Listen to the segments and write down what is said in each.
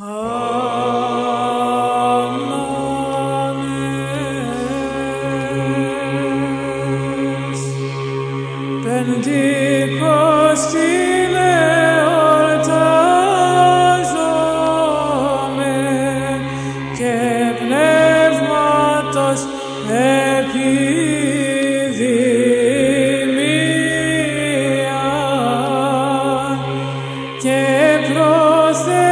Αμανες, πεντίκος τιμεω τα ζώμε και πνεύματος και προσε.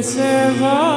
preservar.